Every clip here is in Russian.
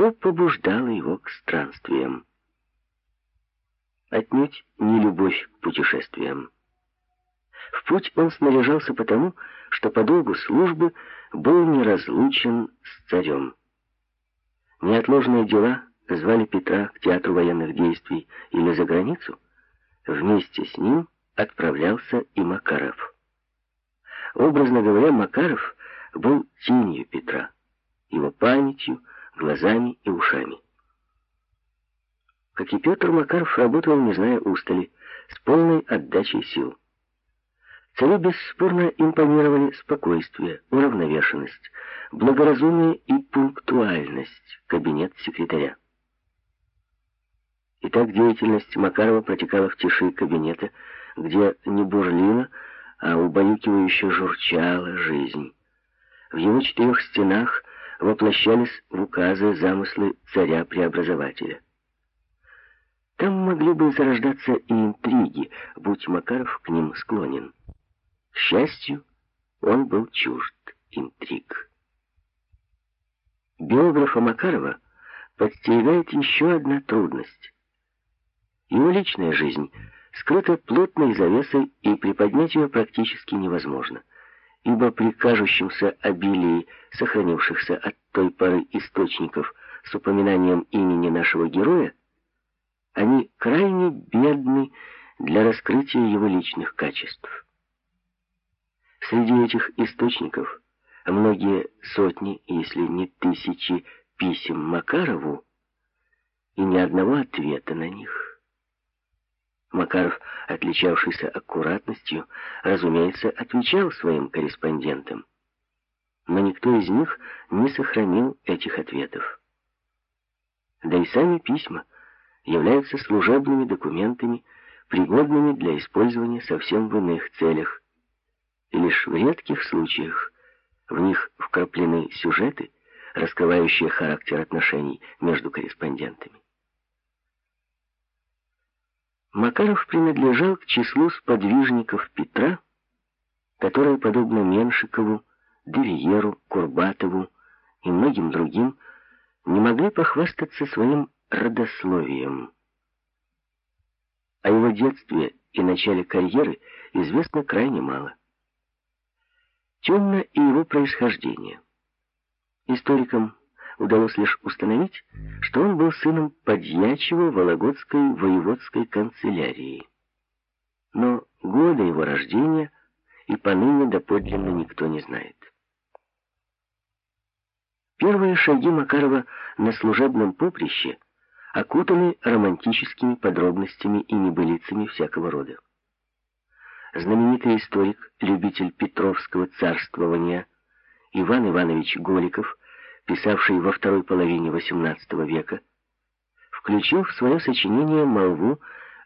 что побуждало его к странствиям. Отнюдь не любовь к путешествиям. В путь он снаряжался потому, что по долгу службы был неразлучен с царем. Неотложные дела звали Петра к театру военных действий или за границу, вместе с ним отправлялся и Макаров. Образно говоря, Макаров был тенью Петра, его памятью, глазами и ушами. Как и Петр, Макаров работал, не зная устали, с полной отдачей сил. Царю бесспорно импонировали спокойствие, уравновешенность, благоразумие и пунктуальность кабинет секретаря. Итак, деятельность Макарова протекала в тиши кабинета, где не бурлила, а убаюкивающе журчала жизнь. В его четырех стенах воплощались в указы замыслы царя-преобразователя. Там могли бы зарождаться и интриги, будь Макаров к ним склонен. К счастью, он был чужд интриг. Биографа Макарова подстерегает еще одна трудность. Его личная жизнь скрыта плотной завесой, и приподнять ее практически невозможно, ибо при кажущемся обилии сохранившихся от той поры источников с упоминанием имени нашего героя, они крайне бедны для раскрытия его личных качеств. Среди этих источников многие сотни, если не тысячи писем Макарову и ни одного ответа на них. Макаров, отличавшийся аккуратностью, разумеется, отвечал своим корреспондентам. Но никто из них не сохранил этих ответов. Да и сами письма являются служебными документами, пригодными для использования совсем в иных целях, и лишь в редких случаях в них вкраплены сюжеты, раскрывающие характер отношений между корреспондентами. Макаров принадлежал к числу сподвижников Петра, которые, подобно Меншикову, Девиеру, Курбатову и многим другим, не могли похвастаться своим родословием. О его детстве и начале карьеры известно крайне мало. Темно и его происхождение. Историкам удалось лишь установить, что он был сыном подьячего Вологодской воеводской канцелярии. Но года его рождения и поныне доподлинно никто не знает. Первые шаги Макарова на служебном поприще окутаны романтическими подробностями и небылицами всякого рода. Знаменитый историк, любитель Петровского царствования Иван Иванович Голиков писавший во второй половине XVIII века, включил в свое сочинение молву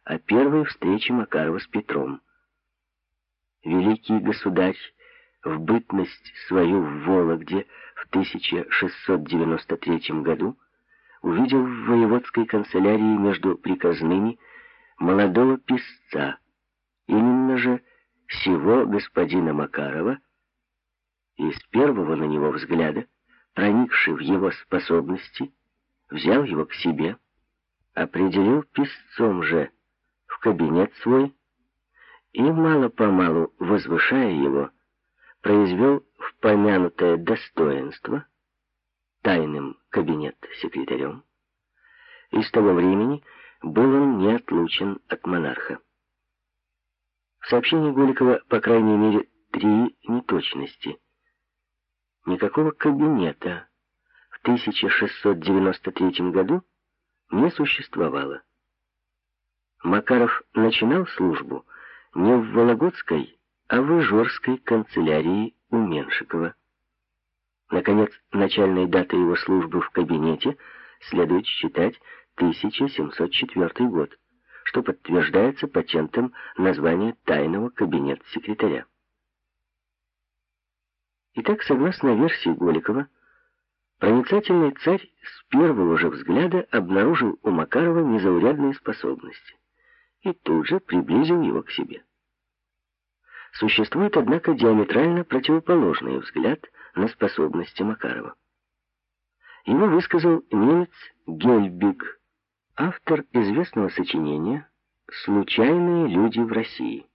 о первой встрече Макарова с Петром. Великий государь в бытность свою в Вологде в 1693 году увидел в воеводской канцелярии между приказными молодого писца, именно же сего господина Макарова, и с первого на него взгляда проникший в его способности, взял его к себе, определил писцом же в кабинет свой и, мало-помалу возвышая его, произвел в помянутое достоинство тайным кабинет-секретарем, и с того времени был он неотлучен от монарха. В сообщении Голикова, по крайней мере, три неточности – никакого кабинета в 1693 году не существовало. Макаров начинал службу не в Вологодской, а в Ижорской канцелярии у Меншикова. Наконец, начальной датой его службы в кабинете следует считать 1704 год, что подтверждается патентом названия тайного кабинет-секретаря. Итак, согласно версии Голикова, проницательный царь с первого же взгляда обнаружил у Макарова незаурядные способности и тут же приблизил его к себе. Существует, однако, диаметрально противоположный взгляд на способности Макарова. Его высказал немец Гельбиг, автор известного сочинения «Случайные люди в России».